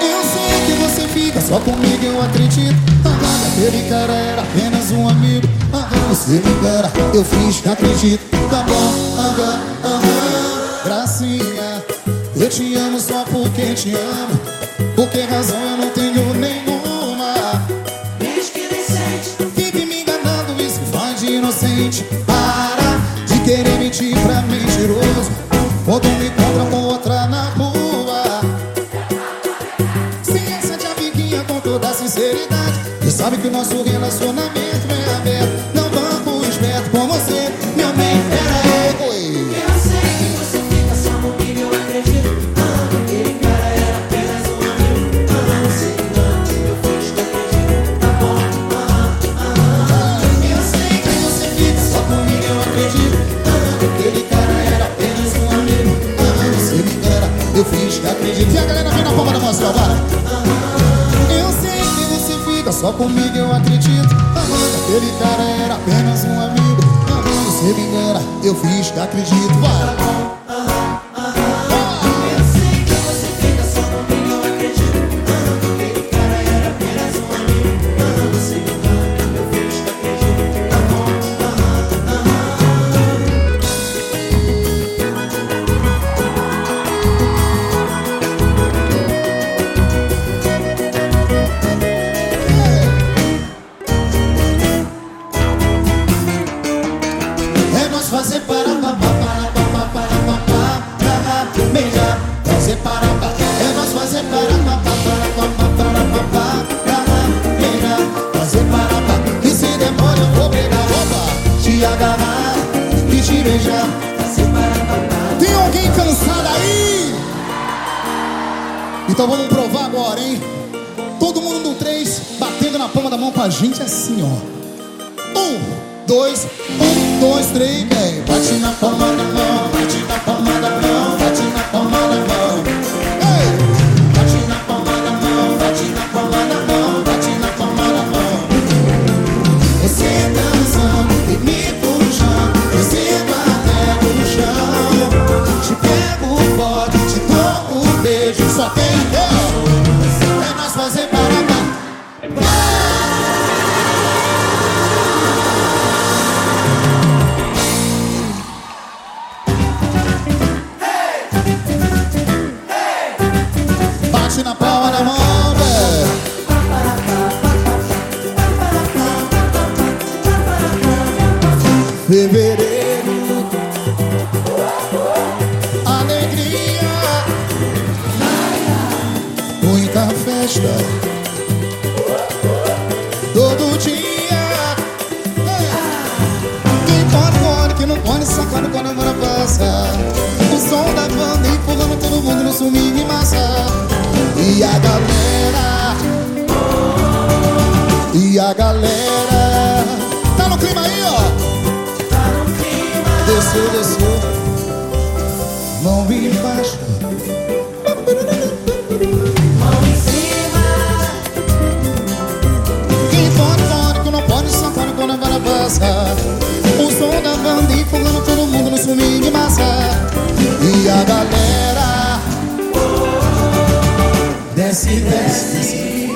Eu sei que você fica só comigo, eu acredito. Agora aquele cara era apenas um amigo. Agora você me engana, eu fiz acredito. Tá bom, aham, aham. Gracinha, eu te amo só porque te amo. Por que razão eu não tenho nenhuma? Diz que nem sente. Vive me enganando, isso faz de inocente. Para de querer mentir pra mentiroso. Quando me encontra com E sabe que o nosso relacionamento é aberto. Não banco esperto com você, meu bem, pera aí. Eu sei que você fica só comigo, eu acredito. Ah, aquele cara era apenas um amigo. Ah, você engana, eu fiz que acredito. Tá bom, ah, ah. Eu sei que você fica só comigo, eu acredito. Ah, aquele cara era apenas um amigo. Ah, você engana, eu fiz que acredito. E a galera vem na palma da mão, assim. Eu sei que você fica só comigo, eu acredito. Ah, aquele cara era apenas um amigo. Ah, você me engana, eu fiz que acredito. Vai. Beijar. É fazer para demora eu fazer para. Tem alguém cansado aí? Então vamos provar agora, hein? Todo mundo no três, batendo na palma da mão com a gente assim, ó. Um, dois, um, dois, três, vem. Bate na palma da mão, Bate na palma da mão. Fevereiro, alegria, muita festa, todo dia. Quem pode, pode, quem não pode, sacode quando a hora passa. O som da banda empurrando todo mundo no suminho e massa. E a galera, e a galera, tá no clima aí, ó. Desceu, desceu, mão embaixo. Mão em cima, Quem pode, quem não pode, sacode quando a vara passa. O som da banda empurrando todo mundo no de massa. E a galera Desce, desce.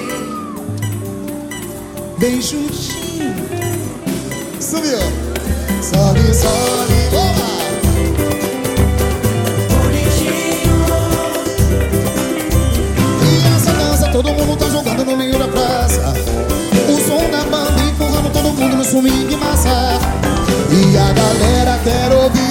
Vem juntinho. Subiu. Sobe, sobe. Vamos E essa dança Todo mundo tá jogando no meio da praça O som da banda empurrando todo mundo no swing massa E a galera quer ouvir